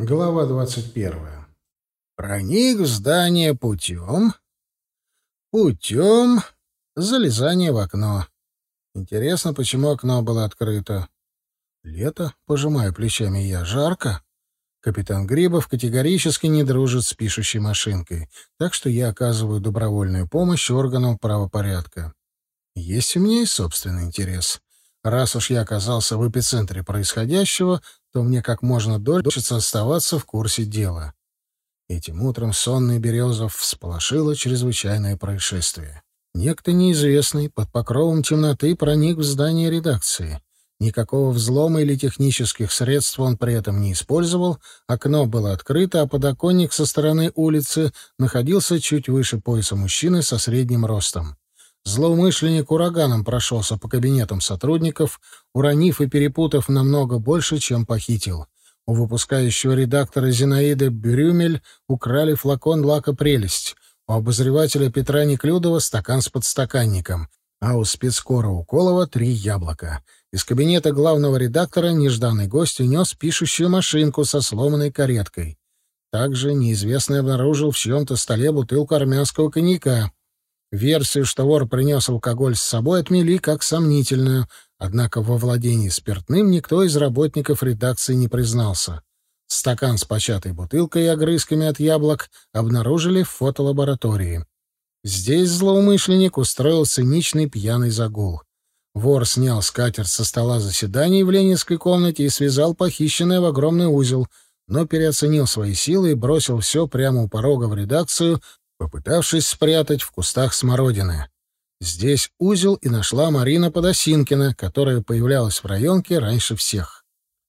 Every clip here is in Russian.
Глава двадцать первая. Проник в здание путем... Путем залезания в окно. Интересно, почему окно было открыто? Лето, пожимаю плечами я, жарко. Капитан Грибов категорически не дружит с пишущей машинкой, так что я оказываю добровольную помощь органам правопорядка. Есть у меня и собственный интерес. Раз уж я оказался в эпицентре происходящего, то мне как можно дольше оставаться в курсе дела. Этим утром сонный Березов всполошило чрезвычайное происшествие. Некто неизвестный под покровом темноты проник в здание редакции. Никакого взлома или технических средств он при этом не использовал, окно было открыто, а подоконник со стороны улицы находился чуть выше пояса мужчины со средним ростом. Злоумышленник ураганом прошелся по кабинетам сотрудников, уронив и перепутав намного больше, чем похитил. У выпускающего редактора Зинаиды Брюмель украли флакон лака «Прелесть», у обозревателя Петра Неклюдова стакан с подстаканником, а у спецкора Уколова три яблока. Из кабинета главного редактора нежданный гость унес пишущую машинку со сломанной кареткой. Также неизвестный обнаружил в чьем-то столе бутылку армянского коньяка. Версию, что вор принес алкоголь с собой, отмели как сомнительную, однако во владении спиртным никто из работников редакции не признался. Стакан с початой бутылкой и огрызками от яблок обнаружили в фотолаборатории. Здесь злоумышленник устроил циничный пьяный загул. Вор снял скатерть со стола заседаний в ленинской комнате и связал похищенное в огромный узел, но переоценил свои силы и бросил все прямо у порога в редакцию, попытавшись спрятать в кустах смородины. Здесь узел и нашла Марина Подосинкина, которая появлялась в районке раньше всех.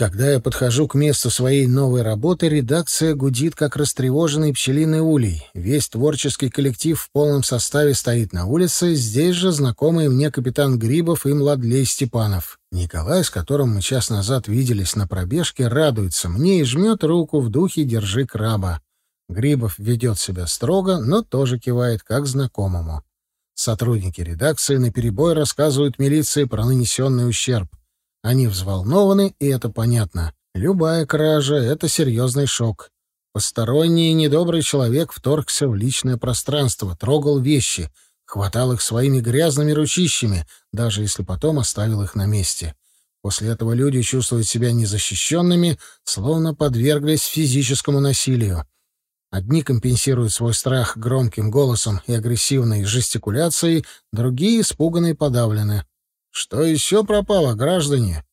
Когда я подхожу к месту своей новой работы, редакция гудит, как растревоженный пчелиный улей. Весь творческий коллектив в полном составе стоит на улице, здесь же знакомые мне капитан Грибов и Младлей Степанов. Николай, с которым мы час назад виделись на пробежке, радуется мне и жмет руку в духе «Держи краба». Грибов ведет себя строго, но тоже кивает, как знакомому. Сотрудники редакции наперебой рассказывают милиции про нанесенный ущерб. Они взволнованы, и это понятно. Любая кража — это серьезный шок. Посторонний и недобрый человек вторгся в личное пространство, трогал вещи, хватал их своими грязными ручищами, даже если потом оставил их на месте. После этого люди чувствуют себя незащищенными, словно подверглись физическому насилию. Одни компенсируют свой страх громким голосом и агрессивной жестикуляцией, другие испуганы и подавлены. Что еще пропало, граждане?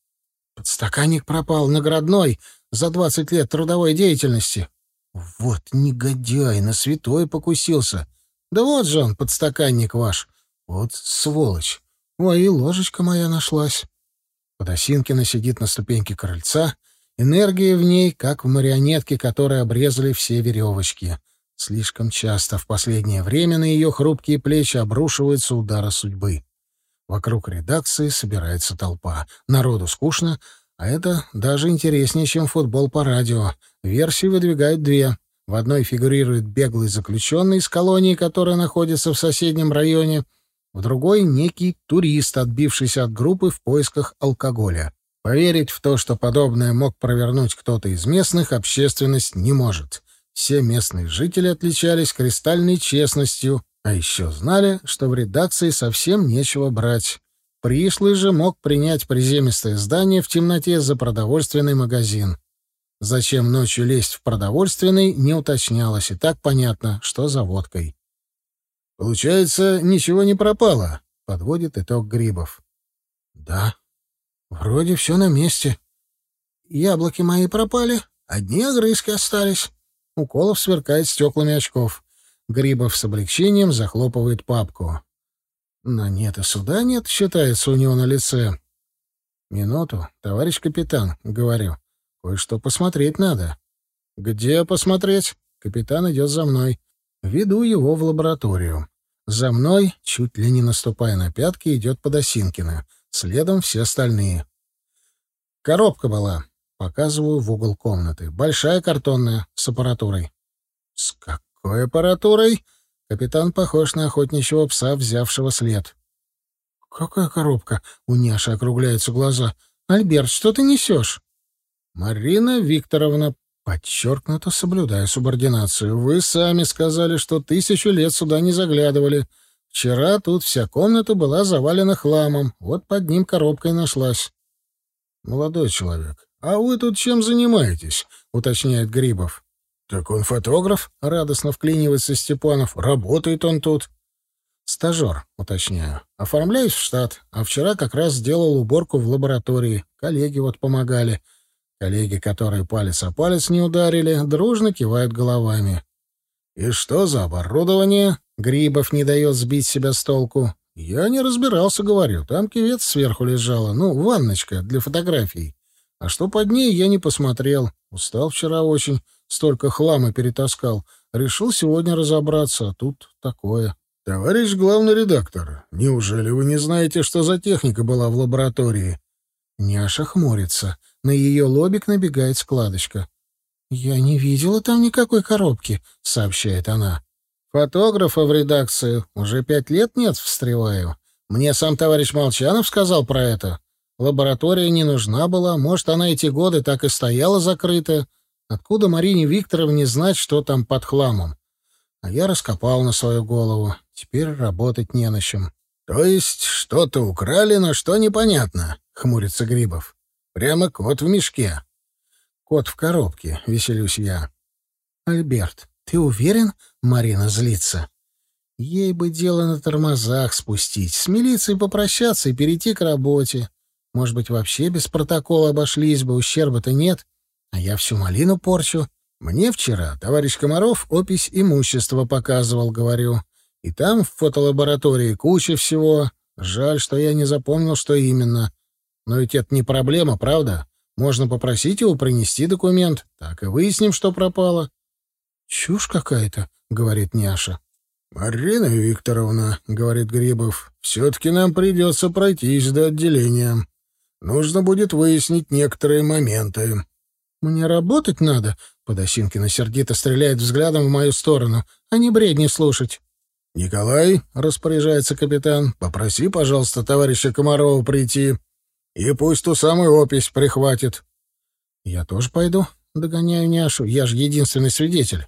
Подстаканник пропал, наградной, за двадцать лет трудовой деятельности. Вот негодяй, на святой покусился. Да вот же он, подстаканник ваш. Вот сволочь. Ой, и ложечка моя нашлась. Подосинкина сидит на ступеньке крыльца — Энергия в ней, как в марионетке, которой обрезали все веревочки. Слишком часто в последнее время на ее хрупкие плечи обрушиваются удары судьбы. Вокруг редакции собирается толпа. Народу скучно, а это даже интереснее, чем футбол по радио. Версии выдвигают две. В одной фигурирует беглый заключенный из колонии, которая находится в соседнем районе, в другой — некий турист, отбившийся от группы в поисках алкоголя. Поверить в то, что подобное мог провернуть кто-то из местных, общественность не может. Все местные жители отличались кристальной честностью, а еще знали, что в редакции совсем нечего брать. Пришлый же мог принять приземистое здание в темноте за продовольственный магазин. Зачем ночью лезть в продовольственный, не уточнялось, и так понятно, что за водкой. «Получается, ничего не пропало», — подводит итог Грибов. «Да», Вроде все на месте. Яблоки мои пропали, одни огрызки остались. Уколов сверкает стеклами очков. Грибов с облегчением захлопывает папку. Но нет и суда нет, считается у него на лице. Минуту, товарищ капитан, говорю. Кое-что посмотреть надо. Где посмотреть? Капитан идет за мной. Веду его в лабораторию. За мной, чуть ли не наступая на пятки, идет Подосинкина. Следом все остальные. Коробка была. Показываю в угол комнаты. Большая картонная, с аппаратурой. С какой аппаратурой? Капитан похож на охотничьего пса, взявшего след. «Какая коробка?» — у Няши округляются глаза. «Альберт, что ты несешь?» «Марина Викторовна, Подчеркнуто соблюдая субординацию. Вы сами сказали, что тысячу лет сюда не заглядывали. Вчера тут вся комната была завалена хламом. Вот под ним коробка и нашлась. Молодой человек, а вы тут чем занимаетесь? уточняет Грибов. Так он фотограф, радостно вклинивается Степанов. Работает он тут. Стажер, уточняю. Оформляюсь в штат, а вчера как раз сделал уборку в лаборатории. Коллеги вот помогали. Коллеги, которые палец о палец не ударили, дружно кивают головами. «И что за оборудование?» Грибов не дает сбить себя с толку. «Я не разбирался, говорю. Там кивец сверху лежала. Ну, ванночка для фотографий. А что под ней, я не посмотрел. Устал вчера очень. Столько хлама перетаскал. Решил сегодня разобраться, а тут такое». «Товарищ главный редактор, неужели вы не знаете, что за техника была в лаборатории?» Няша хмурится. На ее лобик набегает складочка. «Я не видела там никакой коробки», — сообщает она. «Фотографа в редакцию уже пять лет нет, встреваю. Мне сам товарищ Молчанов сказал про это. Лаборатория не нужна была, может, она эти годы так и стояла закрыта. Откуда Марине Викторовне знать, что там под хламом? А я раскопал на свою голову. Теперь работать не на чем». «То есть что-то украли, но что непонятно?» — хмурится Грибов. Прямо кот в мешке. Кот в коробке, веселюсь я. Альберт, ты уверен? Марина злится. Ей бы дело на тормозах спустить, с милицией попрощаться и перейти к работе. Может быть, вообще без протокола обошлись бы, ущерба-то нет. А я всю малину порчу. Мне вчера товарищ Комаров опись имущества показывал, говорю. И там в фотолаборатории куча всего. Жаль, что я не запомнил, что именно. Но ведь это не проблема, правда? Можно попросить его принести документ. Так и выясним, что пропало. Чушь какая-то, говорит Няша. Марина Викторовна, говорит Грибов, все-таки нам придется пройтись до отделения. Нужно будет выяснить некоторые моменты. Мне работать надо, Подосинкина сердито стреляет взглядом в мою сторону, а не бредни слушать. «Николай», — распоряжается капитан, — «попроси, пожалуйста, товарища Комарова прийти». И пусть ту самую опись прихватит. Я тоже пойду, догоняю няшу. Я же единственный свидетель.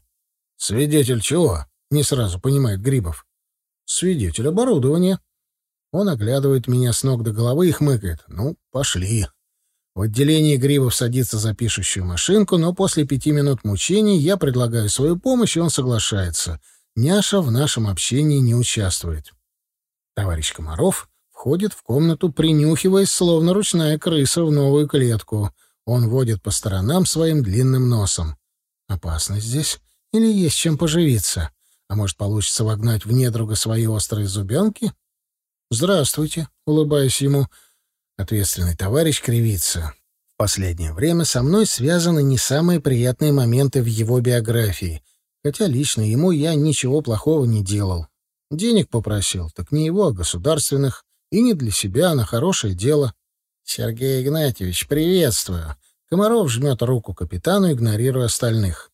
Свидетель чего? Не сразу понимает Грибов. Свидетель оборудования. Он оглядывает меня с ног до головы и хмыкает. Ну, пошли. В отделении Грибов садится за пишущую машинку, но после пяти минут мучений я предлагаю свою помощь, и он соглашается. Няша в нашем общении не участвует. Товарищ Комаров Входит в комнату, принюхиваясь, словно ручная крыса в новую клетку. Он водит по сторонам своим длинным носом. Опасно здесь? Или есть чем поживиться? А может, получится вогнать в недруга свои острые зубенки? «Здравствуйте», — улыбаюсь ему. Ответственный товарищ кривится. В последнее время со мной связаны не самые приятные моменты в его биографии, хотя лично ему я ничего плохого не делал. Денег попросил, так не его, а государственных. И не для себя, а на хорошее дело. Сергей Игнатьевич, приветствую. Комаров жмет руку капитану, игнорируя остальных.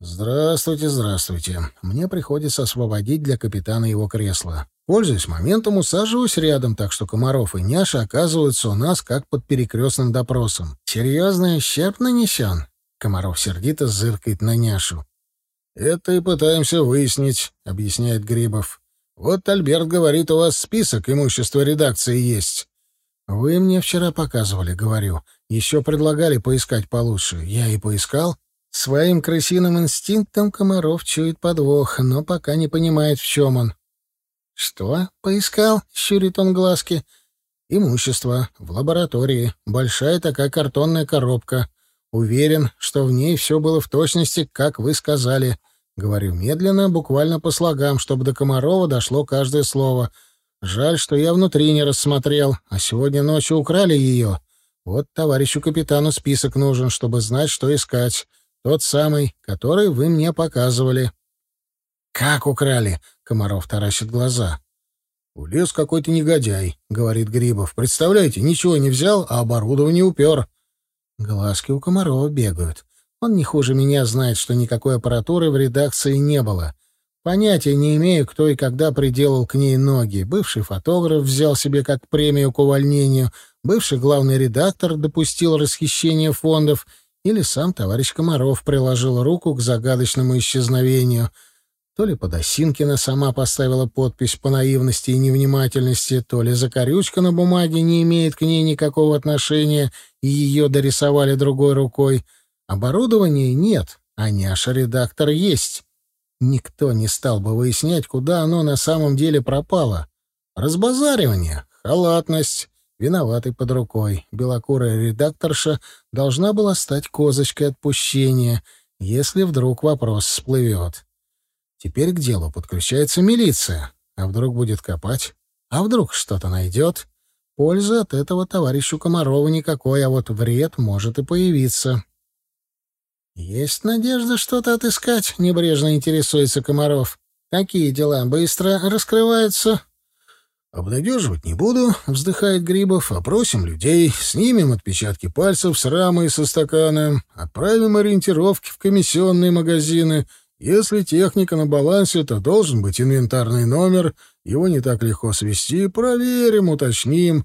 «Здравствуйте, здравствуйте. Мне приходится освободить для капитана его кресло. Пользуясь моментом, усаживаюсь рядом, так что Комаров и Няша оказываются у нас как под перекрестным допросом. Серьезный ущерб нанесен?» Комаров сердито зыркает на Няшу. «Это и пытаемся выяснить», — объясняет Грибов. Вот Альберт говорит, у вас список имущества редакции есть. Вы мне вчера показывали, говорю. Еще предлагали поискать получше. Я и поискал. Своим крысиным инстинктом Комаров чует подвох, но пока не понимает, в чем он. «Что? Поискал?» — щурит он глазки. «Имущество. В лаборатории. Большая такая картонная коробка. Уверен, что в ней все было в точности, как вы сказали. Говорю медленно, буквально по слогам, чтобы до Комарова дошло каждое слово. Жаль, что я внутри не рассмотрел, а сегодня ночью украли ее. Вот товарищу капитану список нужен, чтобы знать, что искать. Тот самый, который вы мне показывали. «Как украли?» — Комаров таращит глаза. «Улез какой-то негодяй», — говорит Грибов. «Представляете, ничего не взял, а оборудование упер». Глазки у Комарова бегают. Он не хуже меня знает, что никакой аппаратуры в редакции не было. Понятия не имею, кто и когда приделал к ней ноги. Бывший фотограф взял себе как премию к увольнению, бывший главный редактор допустил расхищение фондов, или сам товарищ Комаров приложил руку к загадочному исчезновению. То ли Подосинкина сама поставила подпись по наивности и невнимательности, то ли закорючка на бумаге не имеет к ней никакого отношения, и ее дорисовали другой рукой. Оборудования нет, а няша-редактор есть. Никто не стал бы выяснять, куда оно на самом деле пропало. Разбазаривание, халатность, виноватый под рукой. Белокурая редакторша должна была стать козочкой отпущения, если вдруг вопрос всплывет. Теперь к делу подключается милиция. А вдруг будет копать? А вдруг что-то найдет? Пользы от этого товарищу Комарову никакой, а вот вред может и появиться. «Есть надежда что-то отыскать?» — небрежно интересуется Комаров. «Какие дела быстро раскрываются?» «Обнадеживать не буду», — вздыхает Грибов. «Опросим людей, снимем отпечатки пальцев с рамы и со стакана, отправим ориентировки в комиссионные магазины. Если техника на балансе, то должен быть инвентарный номер, его не так легко свести. Проверим, уточним».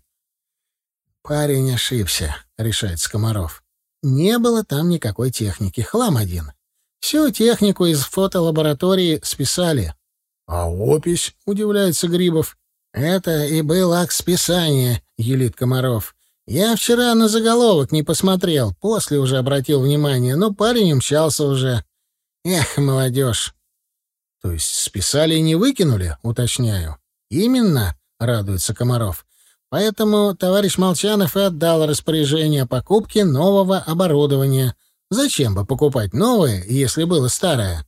«Парень ошибся», — решает Скомаров. «Не было там никакой техники, хлам один. Всю технику из фотолаборатории списали». «А опись?» — удивляется Грибов. «Это и был акт списания», — елит Комаров. «Я вчера на заголовок не посмотрел, после уже обратил внимание, но парень умчался уже. Эх, молодежь!» «То есть списали и не выкинули?» — уточняю. «Именно», — радуется Комаров. «Поэтому товарищ Молчанов и отдал распоряжение о покупке нового оборудования. Зачем бы покупать новое, если было старое?»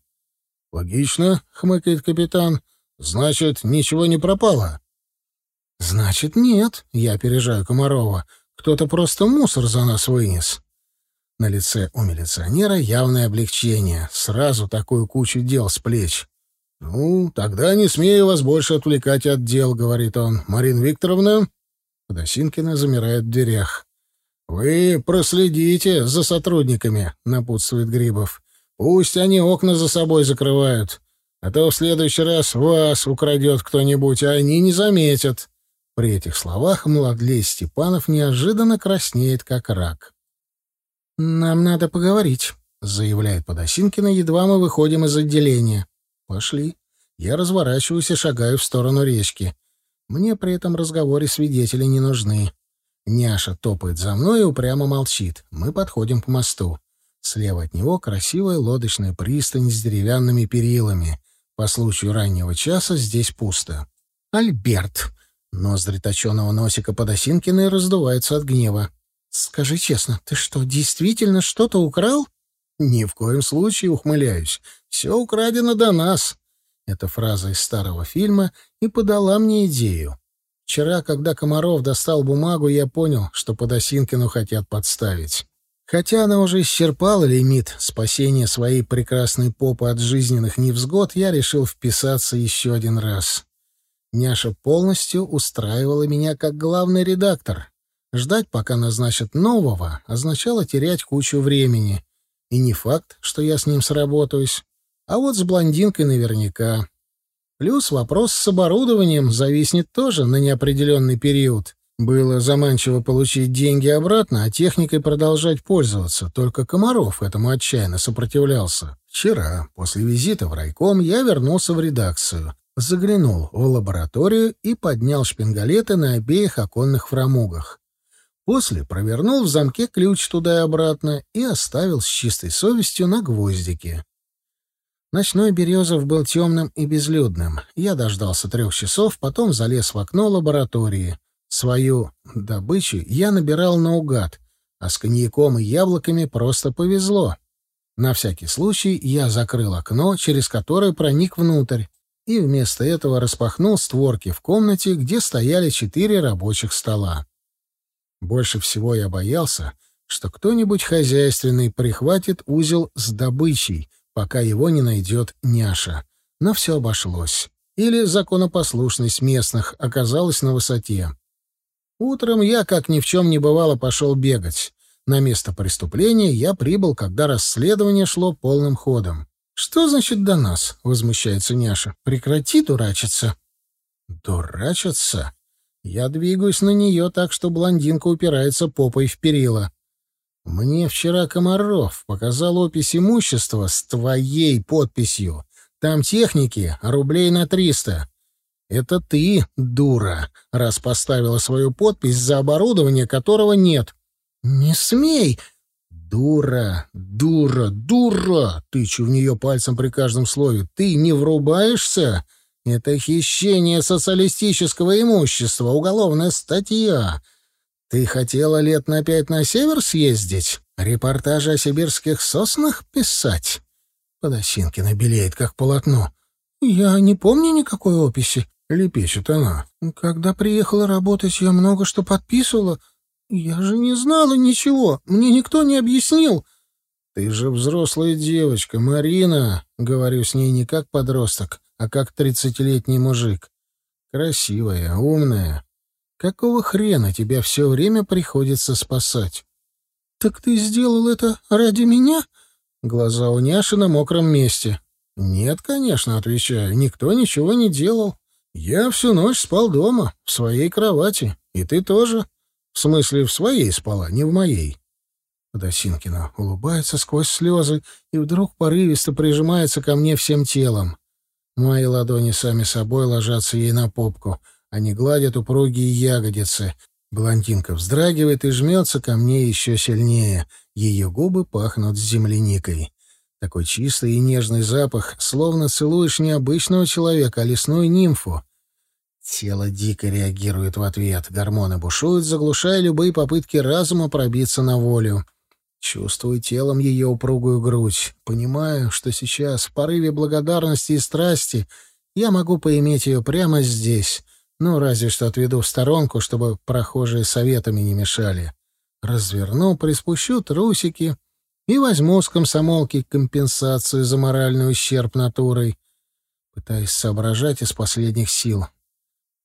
«Логично», — хмыкает капитан. «Значит, ничего не пропало». «Значит, нет», — я опережаю Комарова. «Кто-то просто мусор за нас вынес». На лице у милиционера явное облегчение. Сразу такую кучу дел с плеч. «Ну, тогда не смею вас больше отвлекать от дел», — говорит он. «Марина Викторовна?» Подосинкина замирает в дверях. «Вы проследите за сотрудниками», — напутствует Грибов. «Пусть они окна за собой закрывают, а то в следующий раз вас украдет кто-нибудь, а они не заметят». При этих словах Младлей Степанов неожиданно краснеет, как рак. «Нам надо поговорить», — заявляет Подосинкина, едва мы выходим из отделения. «Пошли». Я разворачиваюсь и шагаю в сторону речки. Мне при этом разговоре свидетели не нужны. Няша топает за мной и упрямо молчит. Мы подходим к мосту. Слева от него красивая лодочная пристань с деревянными перилами. По случаю раннего часа здесь пусто. «Альберт!» Ноздри точеного носика Подосинкиной раздуваются от гнева. «Скажи честно, ты что, действительно что-то украл?» «Ни в коем случае, ухмыляюсь. Все украдено до нас». Эта фраза из старого фильма и подала мне идею. Вчера, когда Комаров достал бумагу, я понял, что Подосинкину хотят подставить. Хотя она уже исчерпала лимит спасения своей прекрасной попы от жизненных невзгод, я решил вписаться еще один раз. Няша полностью устраивала меня как главный редактор. Ждать, пока назначат нового, означало терять кучу времени. И не факт, что я с ним сработаюсь. А вот с блондинкой наверняка. Плюс вопрос с оборудованием зависнет тоже на неопределенный период. Было заманчиво получить деньги обратно, а техникой продолжать пользоваться. Только Комаров этому отчаянно сопротивлялся. Вчера, после визита в райком, я вернулся в редакцию заглянул в лабораторию и поднял шпингалеты на обеих оконных фрамугах. После провернул в замке ключ туда и обратно и оставил с чистой совестью на гвоздике. Ночной Березов был темным и безлюдным. Я дождался трех часов, потом залез в окно лаборатории. Свою добычу я набирал наугад, а с коньяком и яблоками просто повезло. На всякий случай я закрыл окно, через которое проник внутрь, и вместо этого распахнул створки в комнате, где стояли четыре рабочих стола. Больше всего я боялся, что кто-нибудь хозяйственный прихватит узел с добычей, пока его не найдет няша. Но все обошлось. Или законопослушность местных оказалась на высоте. Утром я, как ни в чем не бывало, пошел бегать. На место преступления я прибыл, когда расследование шло полным ходом. «Что значит до нас?» — возмущается Няша. «Прекрати дурачиться». «Дурачиться?» Я двигаюсь на нее так, что блондинка упирается попой в перила. Мне вчера Комаров показал опись имущества с твоей подписью. Там техники рублей на триста. Это ты, дура, раз поставила свою подпись за оборудование, которого нет. Не смей! Дура, дура, дура! Тычу в нее пальцем при каждом слове. Ты не врубаешься? Это хищение социалистического имущества, уголовная статья. Ты хотела лет на пять на север съездить? Репортажи о сибирских соснах писать? Подосинкина белеет, как полотно. Я не помню никакой описи. — лепечет она. «Когда приехала работать, я много что подписывала. Я же не знала ничего. Мне никто не объяснил». «Ты же взрослая девочка, Марина!» — говорю с ней не как подросток, а как тридцатилетний мужик. «Красивая, умная. Какого хрена тебя все время приходится спасать?» «Так ты сделал это ради меня?» Глаза у Няши на мокром месте. «Нет, конечно», — отвечаю, — «никто ничего не делал. Я всю ночь спал дома, в своей кровати. И ты тоже. В смысле, в своей спала, не в моей. Досинкина улыбается сквозь слезы и вдруг порывисто прижимается ко мне всем телом. Мои ладони сами собой ложатся ей на попку. Они гладят упругие ягодицы. Блондинка вздрагивает и жмется ко мне еще сильнее. Ее губы пахнут земляникой. Такой чистый и нежный запах, словно целуешь не обычного человека, а лесную нимфу. Тело дико реагирует в ответ. Гормоны бушуют, заглушая любые попытки разума пробиться на волю. Чувствую телом ее упругую грудь. Понимаю, что сейчас, в порыве благодарности и страсти, я могу поиметь ее прямо здесь. Ну, разве что отведу в сторонку, чтобы прохожие советами не мешали. Разверну, приспущу трусики и возьму с комсомолки компенсацию за моральный ущерб натурой. Пытаюсь соображать из последних сил.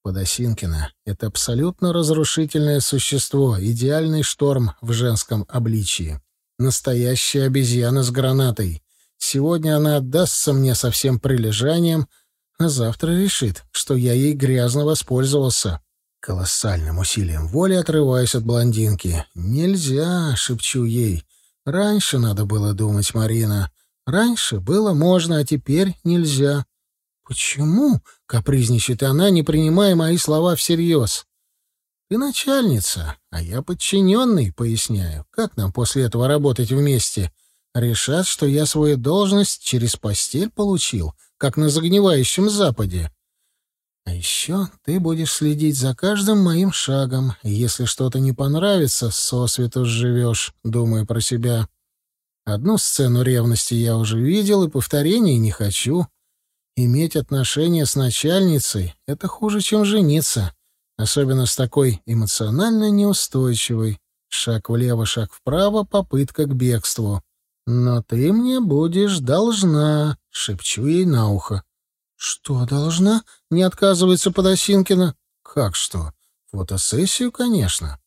Подосинкина — это абсолютно разрушительное существо, идеальный шторм в женском обличии. Настоящая обезьяна с гранатой. Сегодня она отдастся мне со всем прилежанием, а завтра решит, что я ей грязно воспользовался. Колоссальным усилием воли отрываюсь от блондинки. «Нельзя!» — шепчу ей. «Раньше надо было думать, Марина. Раньше было можно, а теперь нельзя. «Почему?» — капризничает она, не принимая мои слова всерьез. «Ты начальница, а я подчиненный», — поясняю. «Как нам после этого работать вместе? Решат, что я свою должность через постель получил, как на загнивающем Западе. А еще ты будешь следить за каждым моим шагом, если что-то не понравится, сосвету живешь, думаю про себя. Одну сцену ревности я уже видел и повторений не хочу». Иметь отношения с начальницей — это хуже, чем жениться, особенно с такой эмоционально неустойчивой. Шаг влево, шаг вправо, попытка к бегству. «Но ты мне будешь должна», — шепчу ей на ухо. «Что должна?» — не отказывается Подосинкина. «Как что? Фотосессию, конечно».